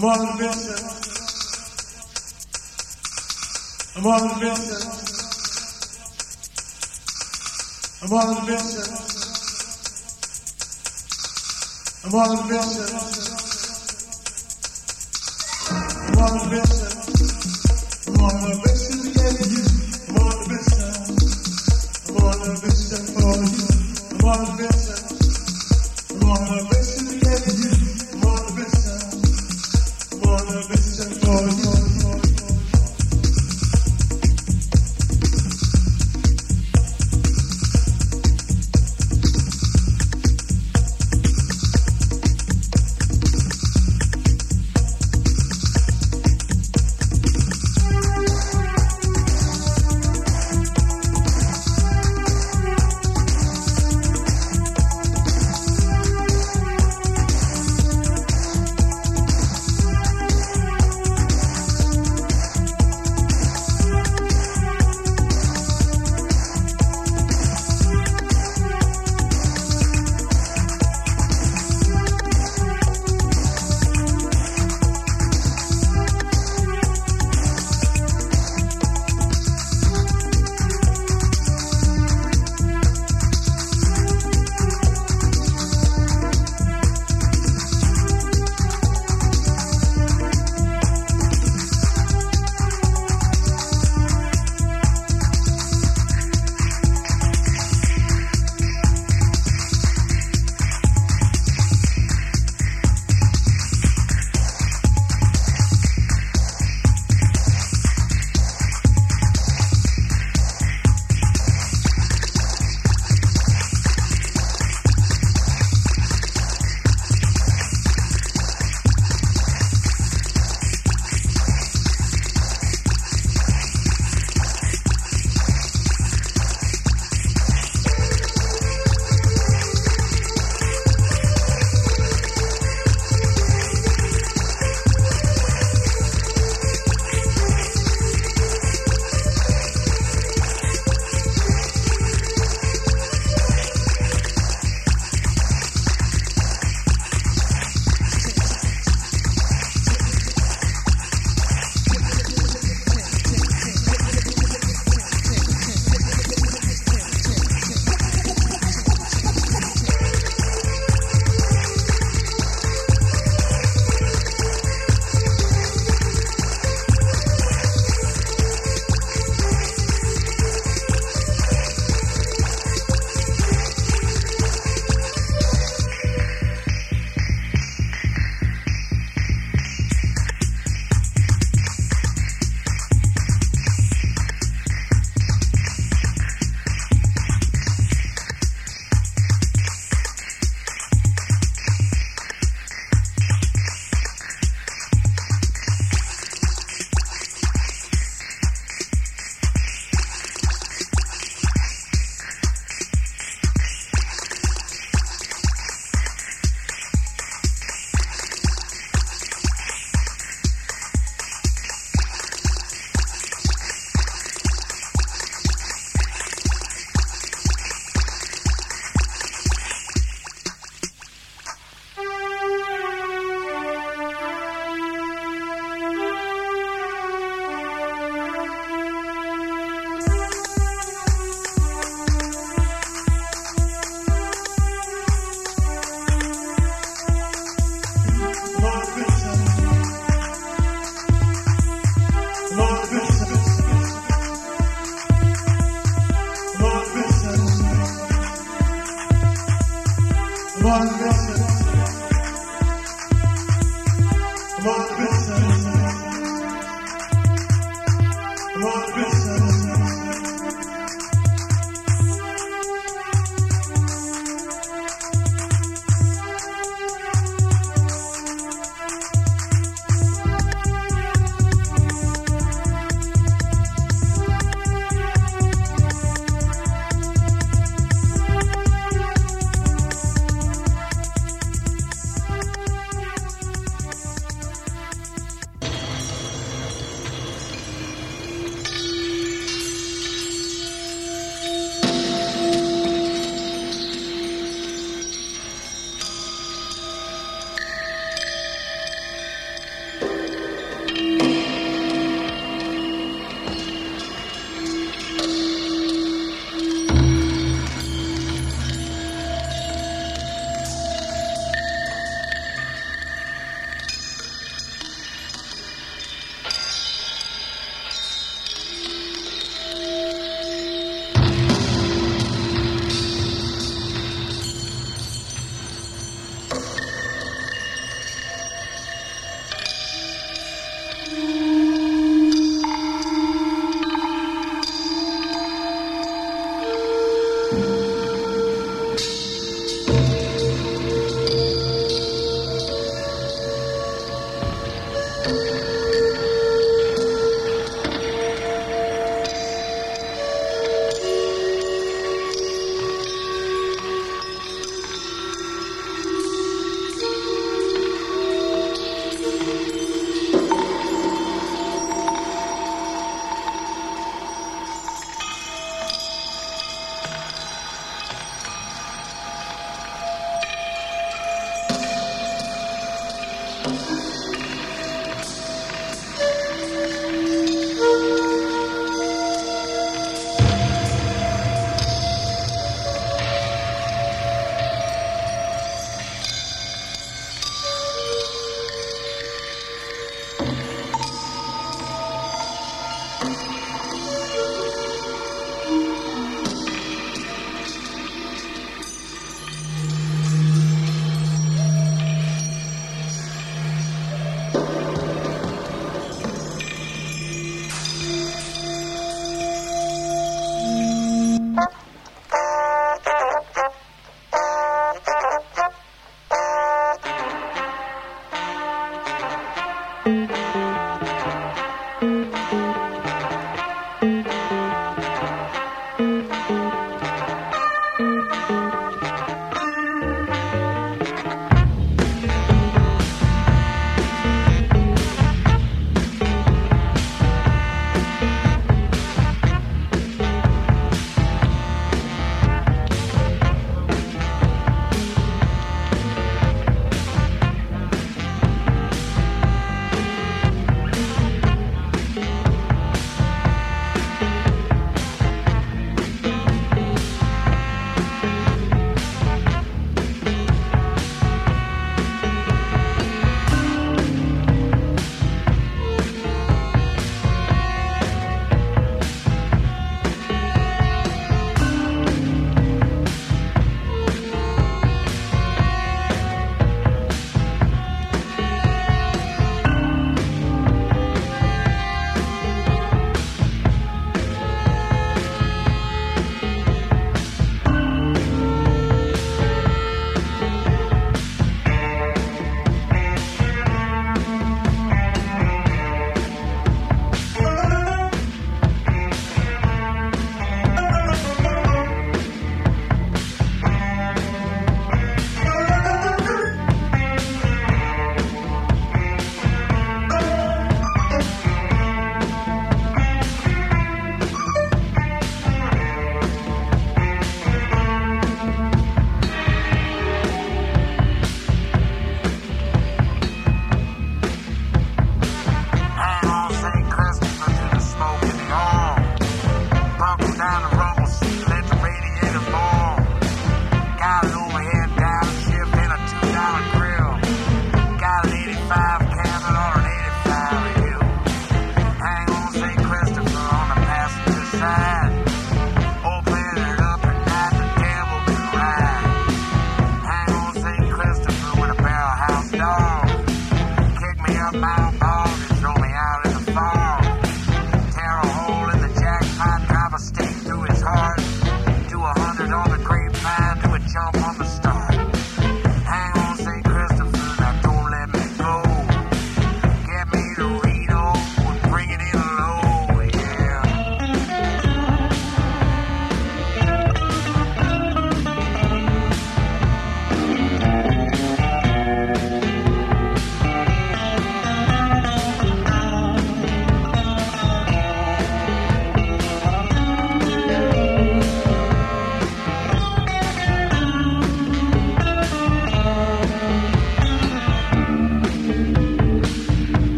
Amor vence. Amor vence. Amor vence. Amor vence. Amor vence.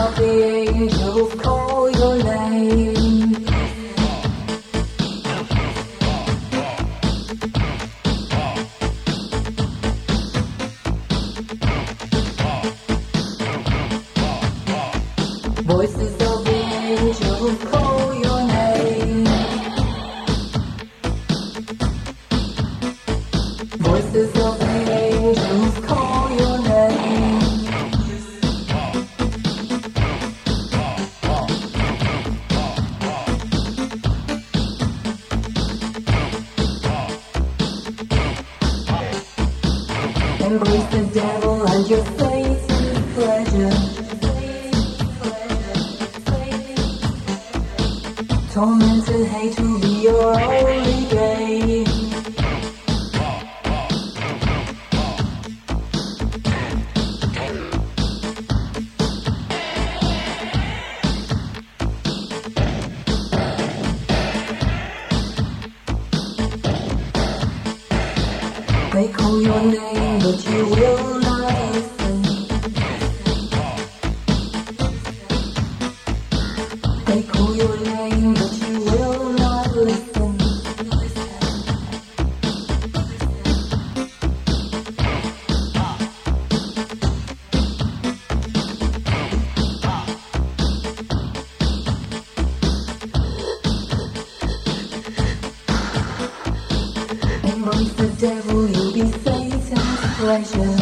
of the angels pleasure.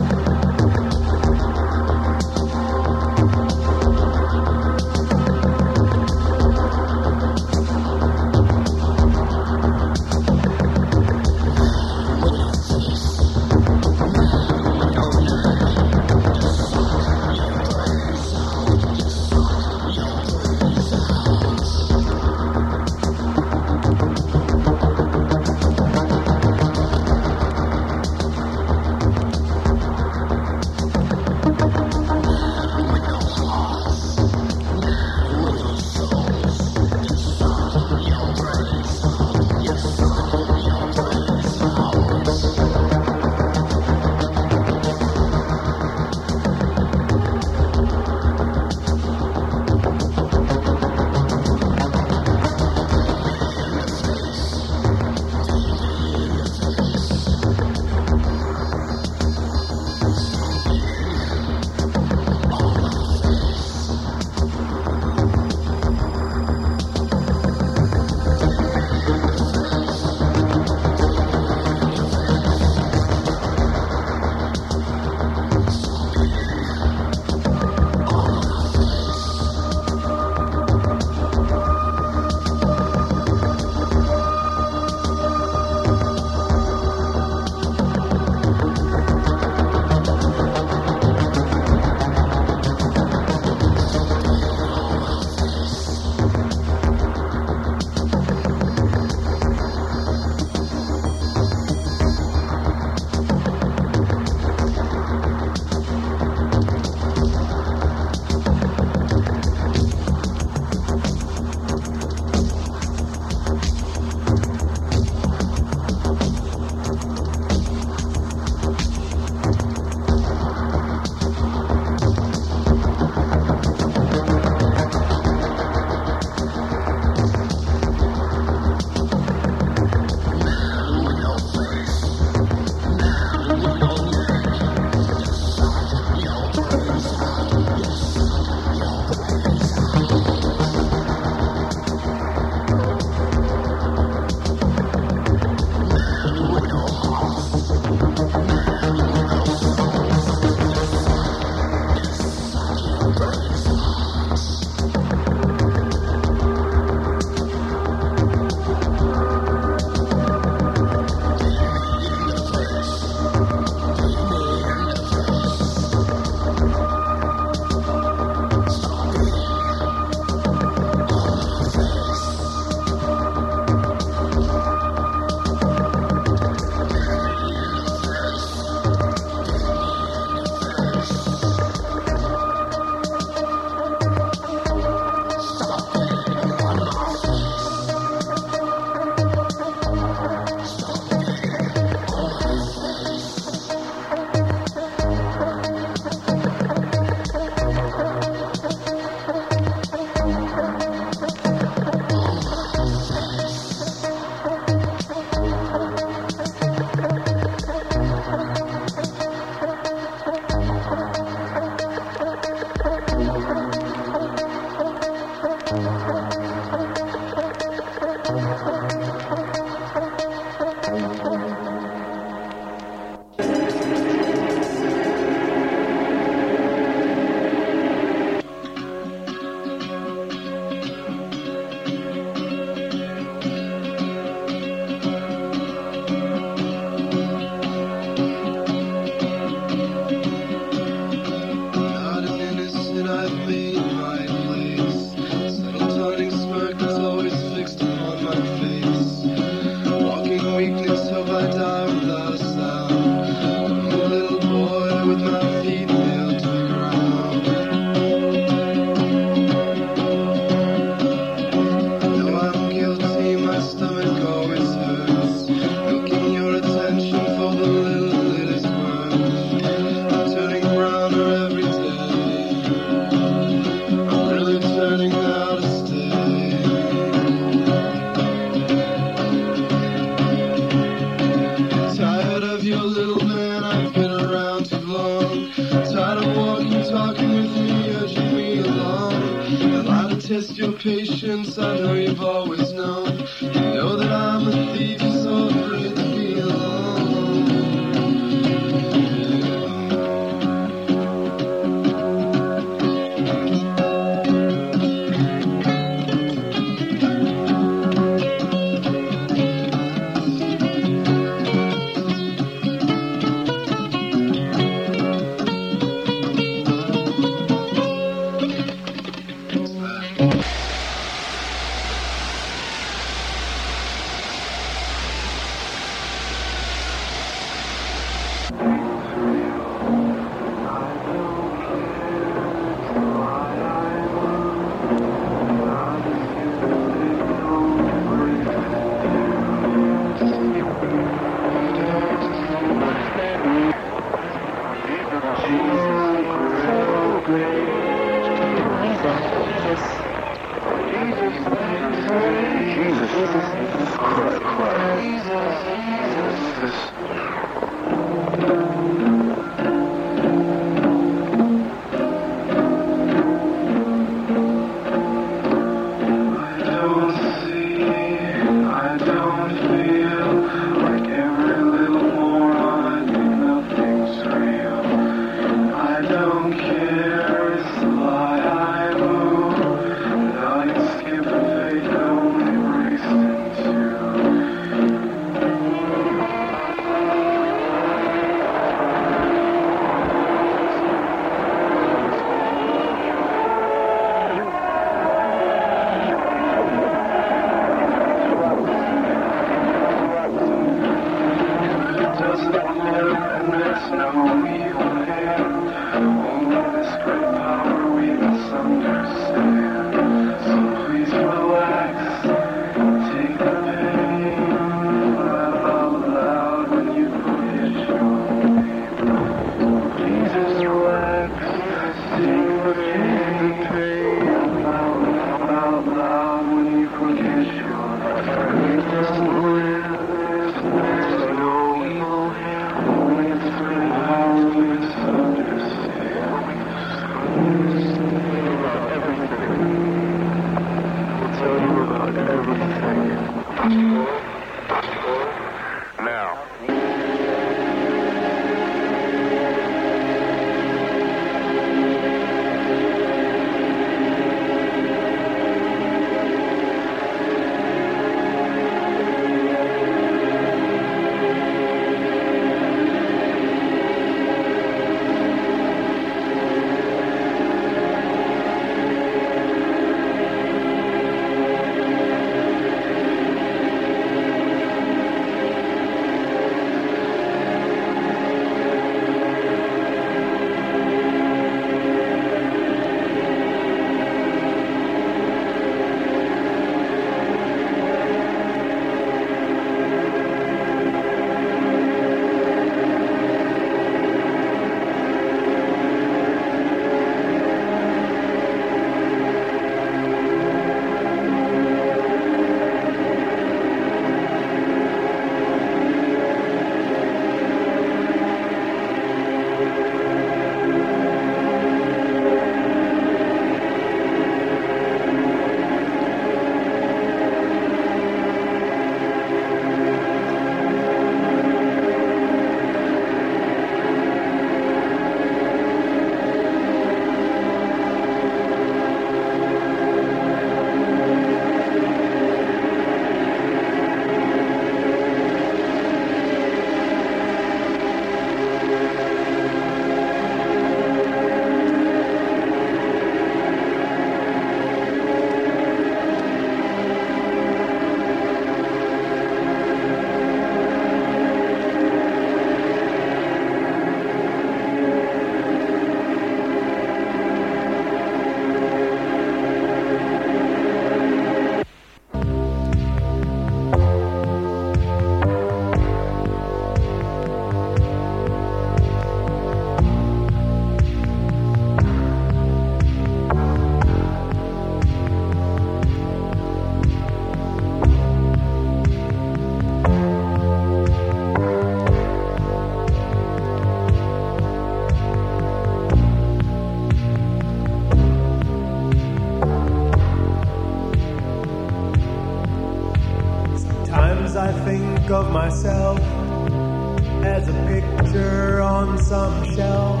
As a picture on some shelf.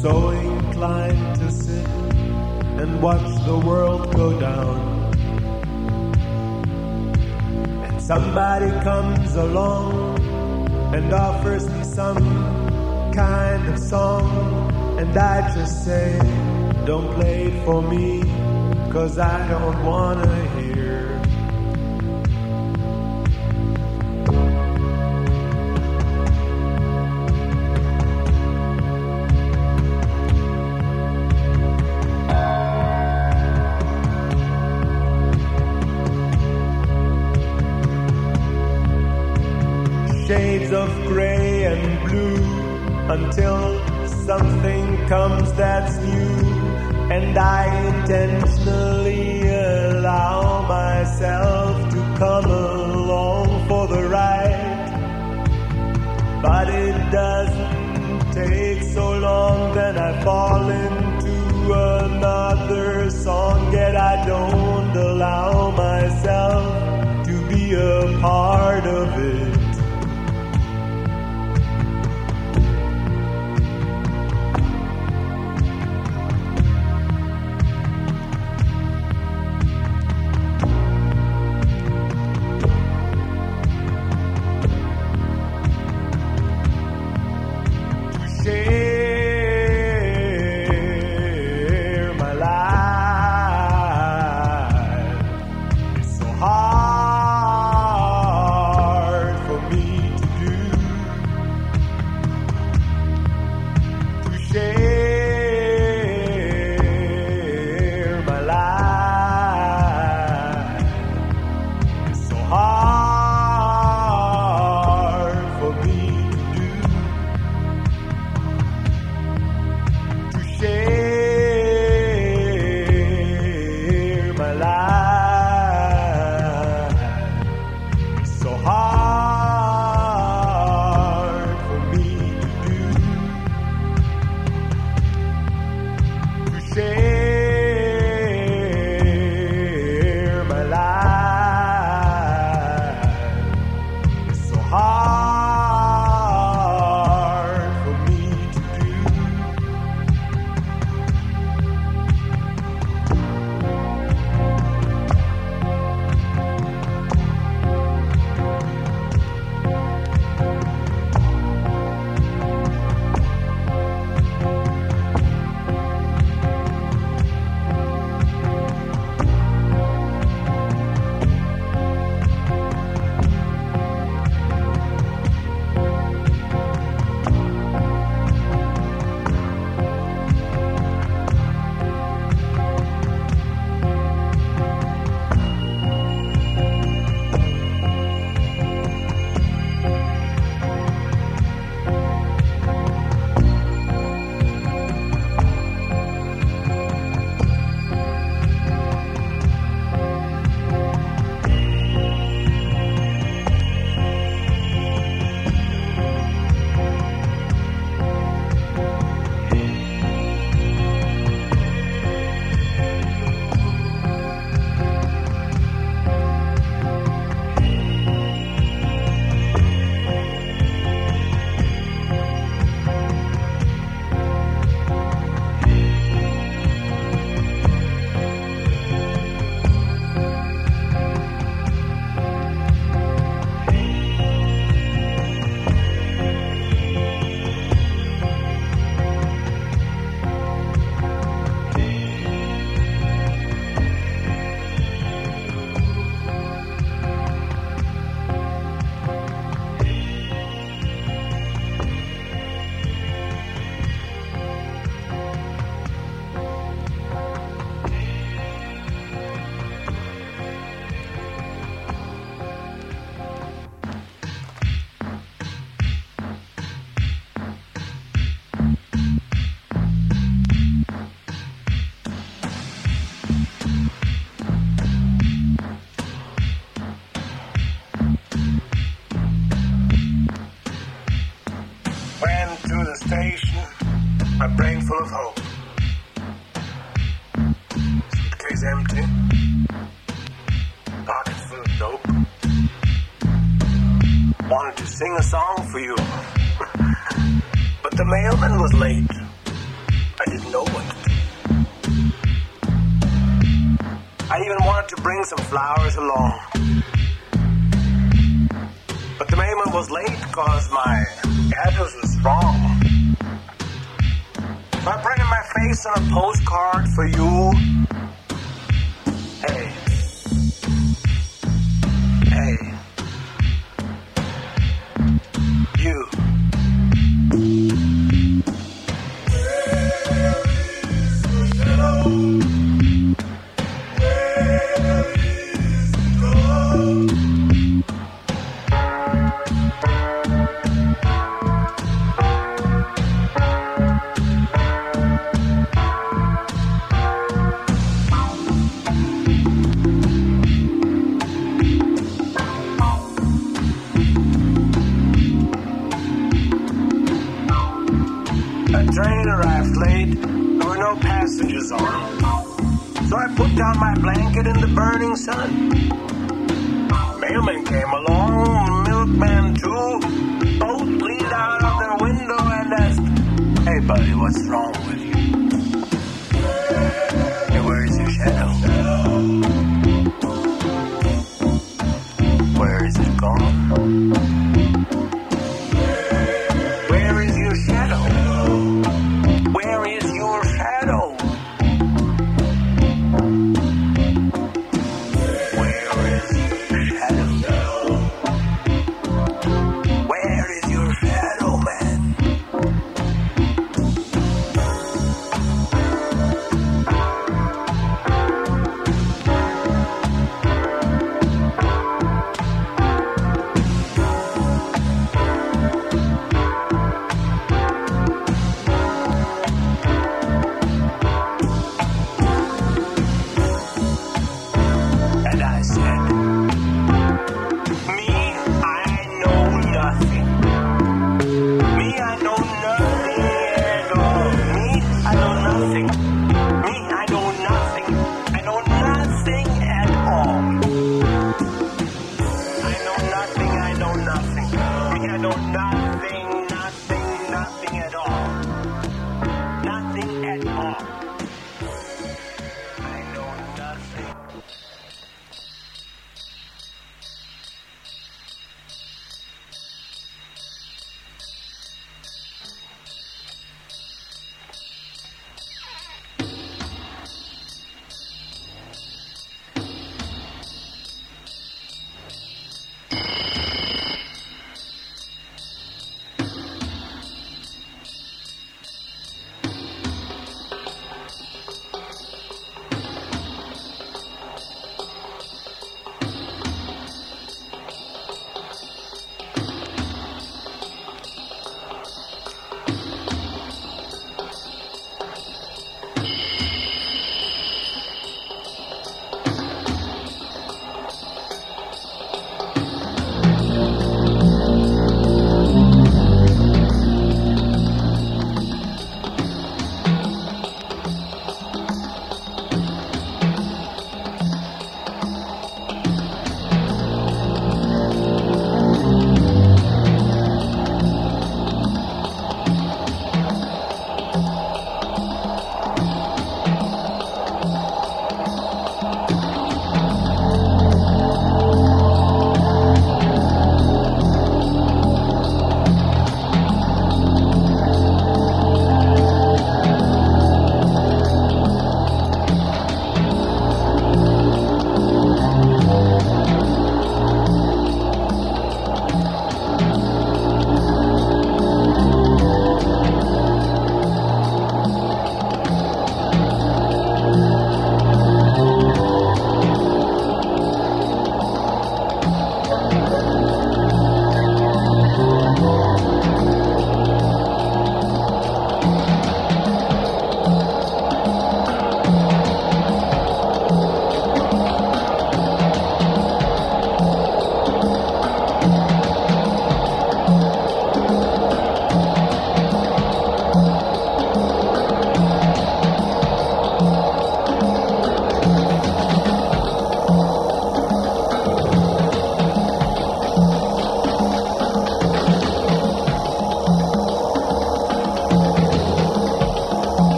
So inclined to sit and watch the world go down. And somebody comes along and offers me some kind of song. And I just say, don't play it for me, cause I don't wanna until something comes that's new. And I intentionally My blanket in the burning sun.